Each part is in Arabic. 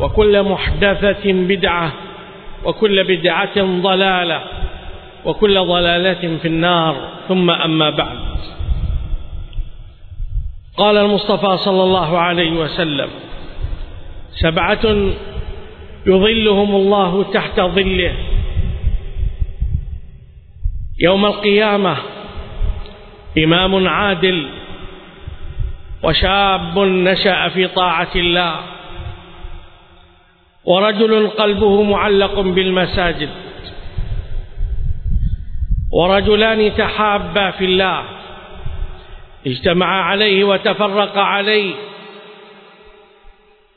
وكل محدثة بدعة وكل بدعة ضلالة وكل ضلالة في النار. ثم أما بعد. قال المصطفى صلى الله عليه وسلم سبعة يظلهم الله تحت ظله. يوم القيامة إمام عادل وشاب نشأ في طاعة الله. ورجل قلبه معلق بالمساجد. ورجلان تحابا في الله. اجتمعا عليه وتفرقا عليه.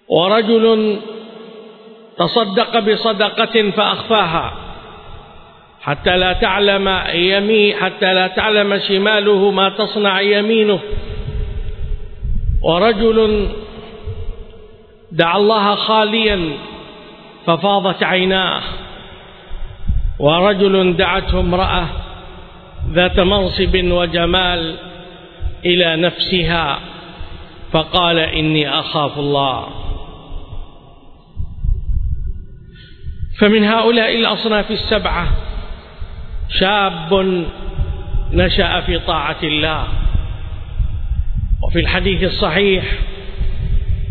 ورجل تصدق بصدقة فأخفاها. حتى لا تعلم يمين حتى لا تعلم شماله ما تصنع يمينه. ورجل دعا الله خاليا ففاضت عيناه ورجل دعته امرأة ذات منصب وجمال إلى نفسها فقال إني أخاف الله. فمن هؤلاء الأصناف السبعة شاب نشأ في طاعة الله. وفي الحديث الصحيح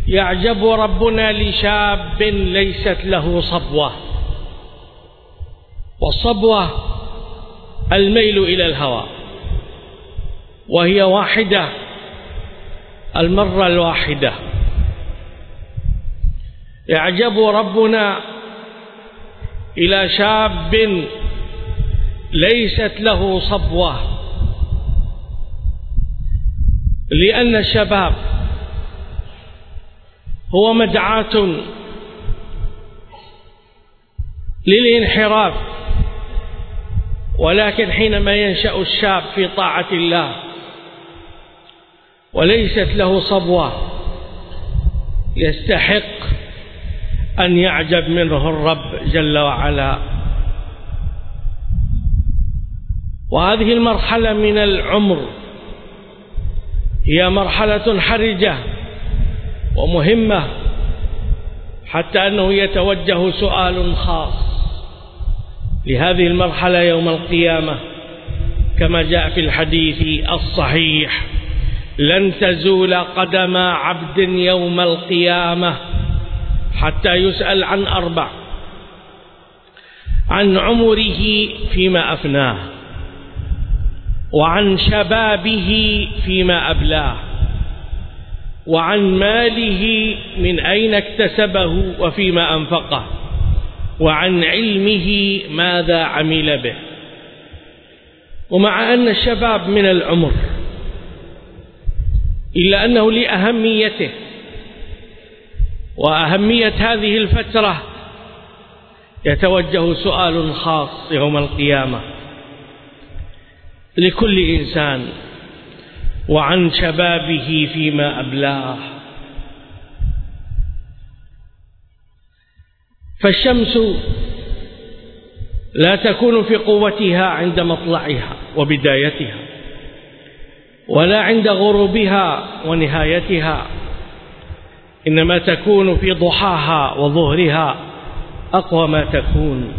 يعجب ربنا لشاب ليست له صبوة. والصبوة الميل إلى الهوى. وهي واحدة المرة الواحدة. يعجب ربنا إلى شاب ليست له صبوة. لأن الشباب هو مدعاة للانحراف ولكن حينما ينشأ الشاب في طاعة الله وليست له صبوة يستحق أن يعجب منه الرب جل وعلا. وهذه المرحلة من العمر هي مرحلة حرجة. ومهمة حتى أنه يتوجه سؤال خاص لهذه المرحلة يوم القيامة. كما جاء في الحديث الصحيح لن تزول قدم عبد يوم القيامة حتى يسأل عن أربع عن عمره فيما أفناه وعن شبابه فيما أبلاه. وعن ماله من أين اكتسبه وفيما أنفقه وعن علمه ماذا عمل به. ومع أن الشباب من العمر إلا أنه لأهميته وأهمية هذه الفترة يتوجه سؤال خاص يوم القيامة لكل إنسان. وعن شبابه فيما أبلاه. فالشمس لا تكون في قوتها عند مطلعها وبدايتها ولا عند غروبها ونهايتها إنما تكون في ضحاها وظهرها أقوى ما تكون.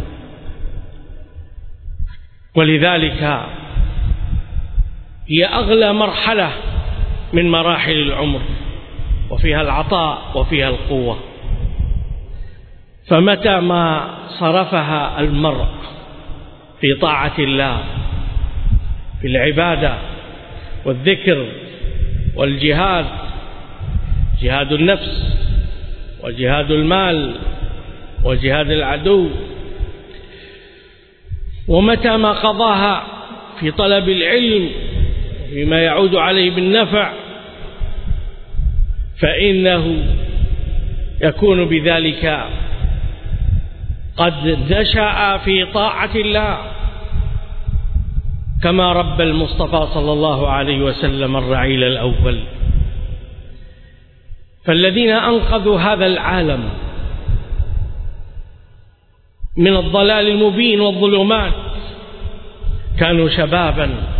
ولذلك هي أغلى مرحلة من مراحل العمر وفيها العطاء وفيها القوة. فمتى ما صرفها المرء في طاعة الله في العبادة والذكر والجهاد جهاد النفس وجهاد المال وجهاد العدو ومتى ما قضاها في طلب العلم فيما يعود عليه بالنفع فإنه يكون بذلك قد نشأ في طاعة الله كما رب المصطفى صلى الله عليه وسلم الرعيل الأول. فالذين أنقذوا هذا العالم من الضلال المبين والظلمات كانوا شبابا.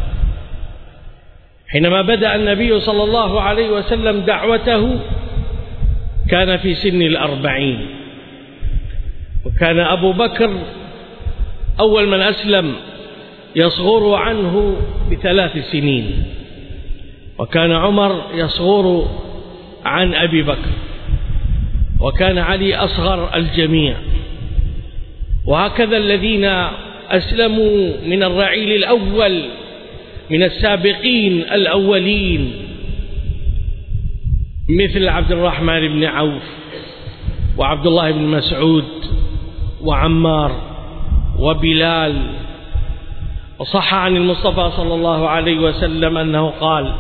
حينما بدأ النبي صلى الله عليه وسلم دعوته كان في سن الأربعين. وكان أبو بكر أول من أسلم يصغر عنه بثلاث سنين. وكان عمر يصغر عن أبي بكر. وكان علي أصغر الجميع. وهكذا الذين أسلموا من الرعيل الأول من السابقين الأولين مثل عبد الرحمن بن عوف وعبد الله بن مسعود وعمار وبلال. وصح عن المصطفى صلى الله عليه وسلم أنه قال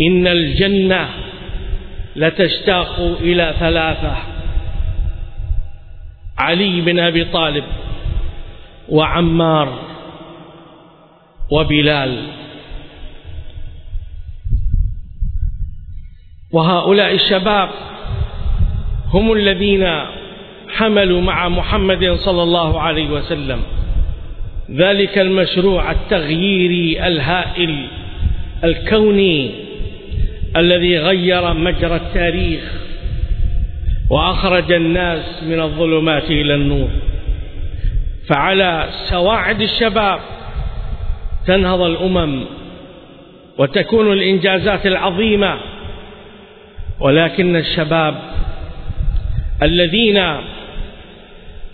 إن الجنة لتشتاق إلى ثلاثة علي بن أبي طالب وعمار وبلال. وهؤلاء الشباب هم الذين حملوا مع محمد صلى الله عليه وسلم ذلك المشروع التغييري الهائل الكوني الذي غير مجرى التاريخ وأخرج الناس من الظلمات إلى النور. فعلى سواعد الشباب تنهض الأمم وتكون الإنجازات العظيمة ولكن الشباب الذين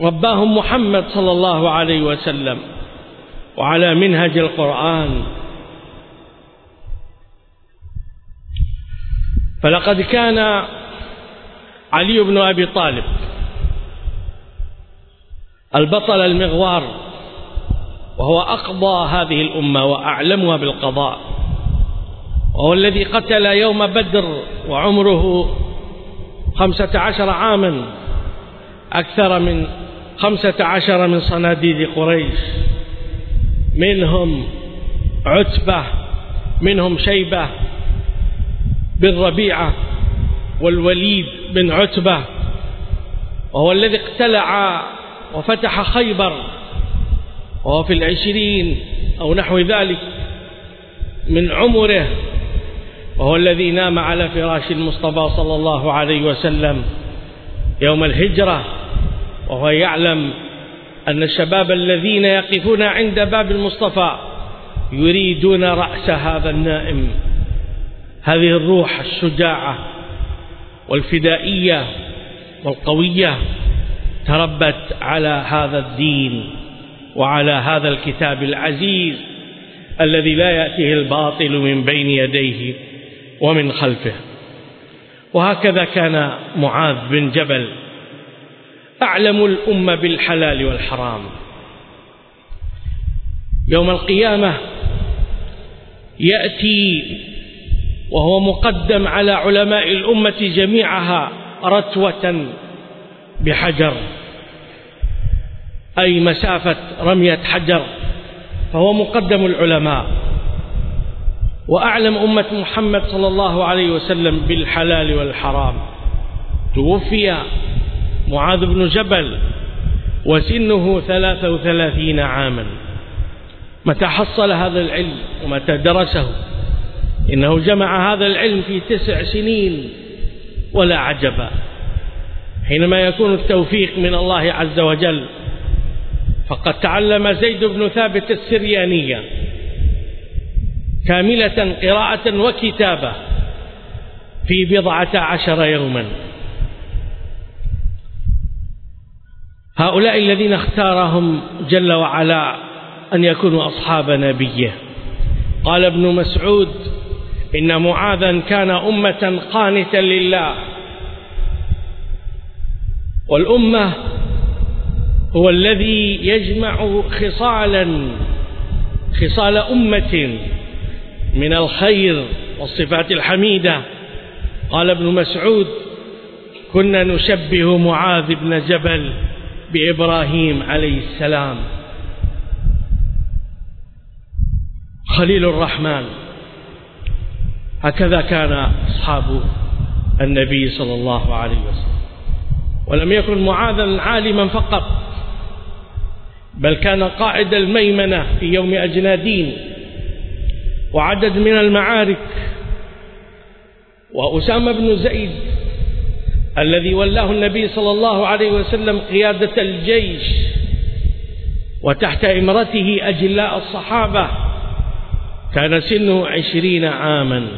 رباهم محمد صلى الله عليه وسلم وعلى منهج القرآن. فلقد كان علي بن أبي طالب البطل المغوار وهو أقضى هذه الأمة وأعلمها بالقضاء. وهو الذي قتل يوم بدر وعمره خمسة عشر عاما أكثر من خمسة عشر من صناديد قريش. منهم عتبة منهم شيبة بن ربيعة والوليد بن عتبة. وهو الذي اقتلع وفتح خيبر وهو في العشرين أو نحو ذلك من عمره وهو الذي نام على فراش المصطفى صلى الله عليه وسلم يوم الهجرة وهو يعلم أن الشباب الذين يقفون عند باب المصطفى يريدون رأس هذا النائم. هذه الروح الشجاعة والفدائية والقوية تربت على هذا الدين. وعلى هذا الكتاب العزيز الذي لا يأتيه الباطل من بين يديه ومن خلفه. وهكذا كان معاذ بن جبل أعلم الأمة بالحلال والحرام. يوم القيامة يأتي وهو مقدم على علماء الأمة جميعها رتوة بحجر. أي مسافة رمية حجر فهو مقدم العلماء. وأعلم أمة محمد صلى الله عليه وسلم بالحلال والحرام. توفي معاذ بن جبل وسنه ثلاثة وثلاثين عاما. متى حصل هذا العلم ومتى درسه؟ إنه جمع هذا العلم في تسع سنين ولا عجبا حينما يكون التوفيق من الله عز وجل فقد تعلم زيد بن ثابت السريانية كاملة قراءة وكتابة في بضعة عشر يوما. هؤلاء الذين اختارهم جل وعلا أن يكونوا أصحاب نبيه. قال ابن مسعود إن معاذا كان أمة قانتا لله والأمة هو الذي يجمع خصالا خصال أمة من الخير والصفات الحميدة. قال ابن مسعود كنا نشبه معاذ بن جبل بإبراهيم عليه السلام. خليل الرحمن هكذا كان أصحاب النبي صلى الله عليه وسلم. ولم يكن معاذا عالما فقط بل كان قائد الميمنة في يوم أجنادين وعدد من المعارك وأسامة بن زيد الذي ولاه النبي صلى الله عليه وسلم قيادة الجيش وتحت إمرته أجلاء الصحابة كان سنه عشرين عاما.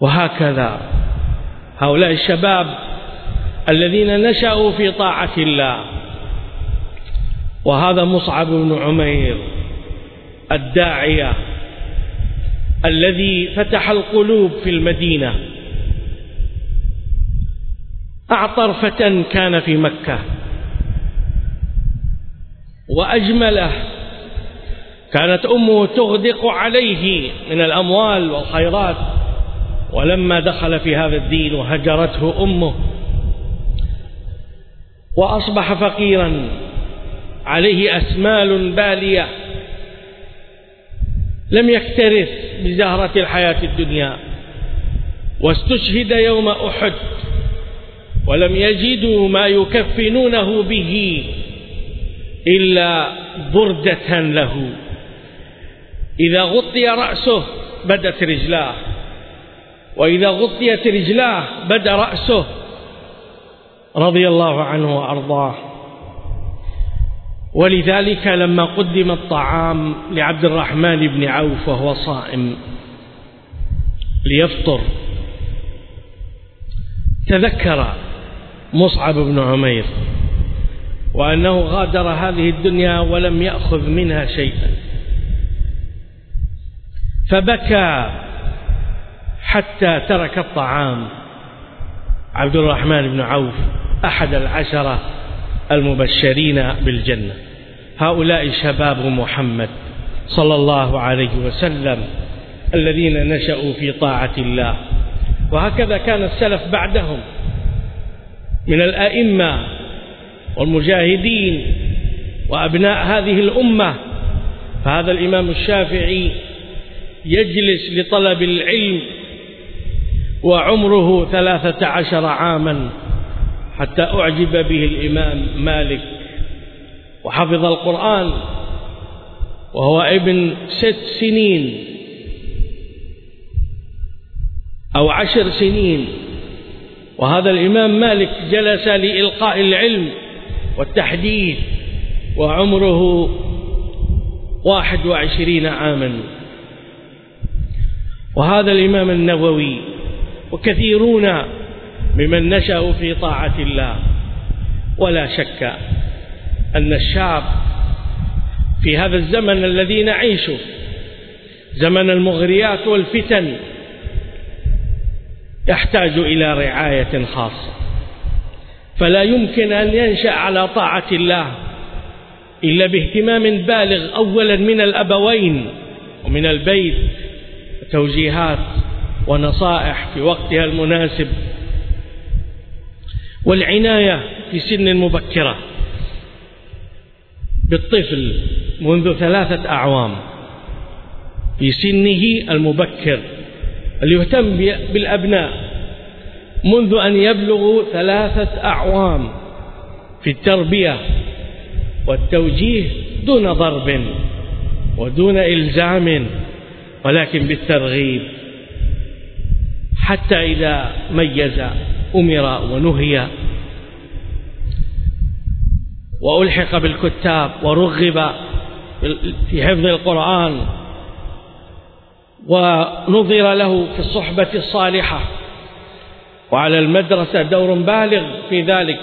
وهكذا هؤلاء الشباب الذين نشأوا في طاعة الله. وهذا مصعب بن عمير الداعية الذي فتح القلوب في المدينة أعطر فتى كان في مكة وأجمله كانت أمه تغدق عليه من الأموال والخيرات ولما دخل في هذا الدين وهجرته أمه وأصبح فقيرا. عليه أسمال بالية. لم يكترث بزهرة الحياة الدنيا. واستشهد يوم أحد. ولم يجدوا ما يكفنونه به إلا بردة له. إذا غطي رأسه بدت رجلاه. وإذا غطيت رجلاه بدا رأسه. رضي الله عنه وأرضاه. ولذلك لما قدم الطعام لعبد الرحمن بن عوف وهو صائم ليفطر تذكر مصعب بن عمير وأنه غادر هذه الدنيا ولم يأخذ منها شيئا. فبكى حتى ترك الطعام عبد الرحمن بن عوف أحد العشرة المبشرين بالجنة. هؤلاء شباب محمد صلى الله عليه وسلم الذين نشأوا في طاعة الله. وهكذا كان السلف بعدهم من الأئمة والمجاهدين وأبناء هذه الأمة. فهذا الإمام الشافعي يجلس لطلب العلم وعمره ثلاثة عشر عاما. حتى أعجب به الإمام مالك. وحفظ القرآن وهو ابن ست سنين أو عشر سنين. وهذا الإمام مالك جلس لإلقاء العلم والتحديث وعمره واحد وعشرين عاما. وهذا الإمام النووي وكثيرون ممن نشأوا في طاعة الله. ولا شك أن الشعب في هذا الزمن الذي نعيشه زمن المغريات والفتن يحتاج إلى رعاية خاصة. فلا يمكن أن ينشأ على طاعة الله إلا باهتمام بالغ أولا من الأبوين ومن البيت توجيهات ونصائح في وقتها المناسب. والعناية في سن مبكرة. بالطفل منذ ثلاثة أعوام في سنه المبكر اللي يهتم بالأبناء. منذ أن يبلغوا ثلاثة أعوام في التربية والتوجيه دون ضرب ودون إلزام ولكن بالترغيب حتى إذا ميز أمر ونهي. وألحق بالكتاب ورغب في حفظ القرآن. ونظر له في الصحبة الصالحة. وعلى المدرسة دور بالغ في ذلك.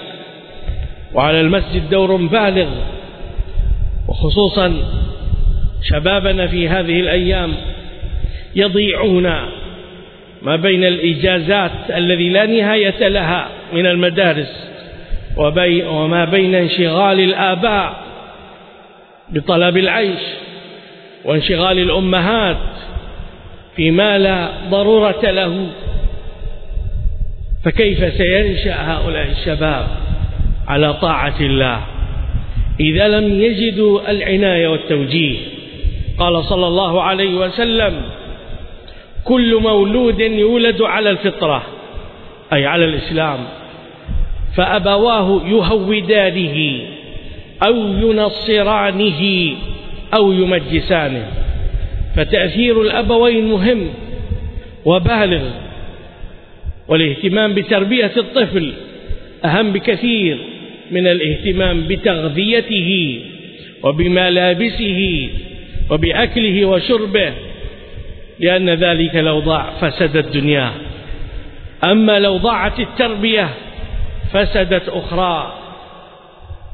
وعلى المسجد دور بالغ. وخصوصا شبابنا في هذه الأيام يضيعون ما بين الإجازات الذي لا نهاية لها من المدارس وما بين انشغال الآباء بطلب العيش وانشغال الأمهات فيما لا ضرورة له. فكيف سينشأ هؤلاء الشباب على طاعة الله؟ إذا لم يجدوا العناية والتوجيه قال صلى الله عليه وسلم كل مولود يولد على الفطرة أي على الإسلام. فأبواه يهودانه أو ينصرانه أو يمجسانه. فتأثير الأبوين مهم وبالغ والاهتمام بتربية الطفل أهم بكثير من الاهتمام بتغذيته وبملابسه وبأكله وشربه. لأن ذلك لو ضاع فسدت دنياه. أما لو ضاعت التربية فسدت أخرى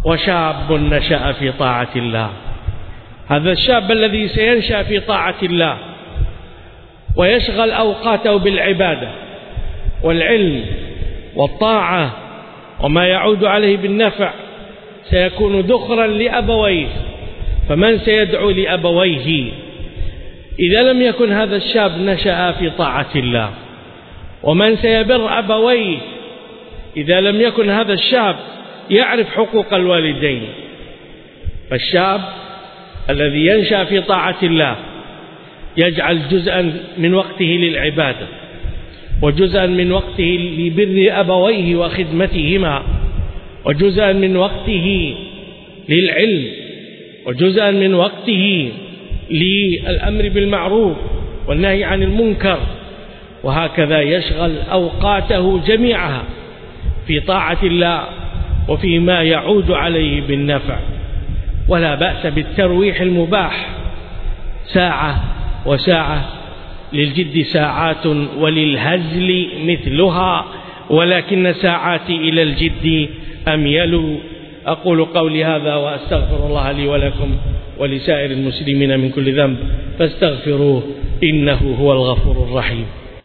وشاب نشأ في طاعة الله. هذا الشاب الذي سينشأ في طاعة الله ويشغل أوقاته بالعبادة والعلم والطاعة وما يعود عليه بالنفع سيكون ذخرا لأبويه. فمن سيدعو لأبويه؟ إذا لم يكن هذا الشاب نشأ في طاعة الله ومن سيبر أبويه إذا لم يكن هذا الشاب يعرف حقوق الوالدين. فالشاب الذي ينشأ في طاعة الله يجعل جزءا من وقته للعبادة وجزءا من وقته لبر أبويه وخدمتهما وجزءا من وقته للعلم وجزءا من وقته للأمر بالمعروف والنهي عن المنكر. وهكذا يشغل أوقاته جميعها في طاعة الله وفيما يعود عليه بالنفع. ولا بأس بالترويح المباح. ساعة وساعة للجد ساعات وللهزل مثلها ولكن ساعاتي إلى الجد أميل أقول قولي هذا وأستغفر الله لي ولكم ولسائر المسلمين من كل ذنب فاستغفروه إنه هو الغفور الرحيم.